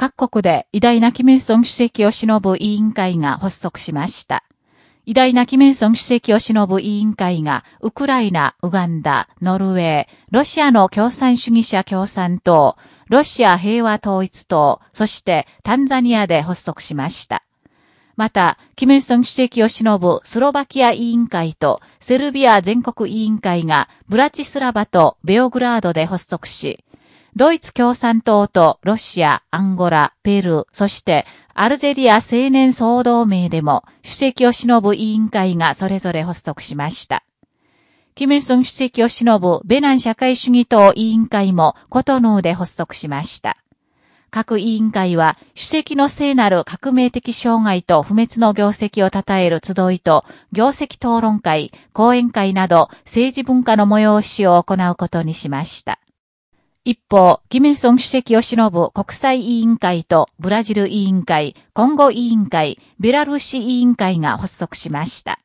各国で偉大なキミルソン主席を忍ぶ委員会が発足しました。偉大なキミルソン主席を忍ぶ委員会が、ウクライナ、ウガンダ、ノルウェー、ロシアの共産主義者共産党、ロシア平和統一党、そしてタンザニアで発足しました。また、キミルソン主席を忍ぶスロバキア委員会とセルビア全国委員会がブラチスラバとベオグラードで発足し、ドイツ共産党とロシア、アンゴラ、ペルー、そしてアルジェリア青年総同盟でも主席を忍ぶ委員会がそれぞれ発足しました。キミルソン主席を忍ぶベナン社会主義党委員会もコトヌーで発足しました。各委員会は、主席の聖なる革命的障害と不滅の業績を称える集いと、業績討論会、講演会など政治文化の催しを行うことにしました。一方、キミルソン主席を忍ぶ国際委員会とブラジル委員会、コンゴ委員会、ベラルーシ委員会が発足しました。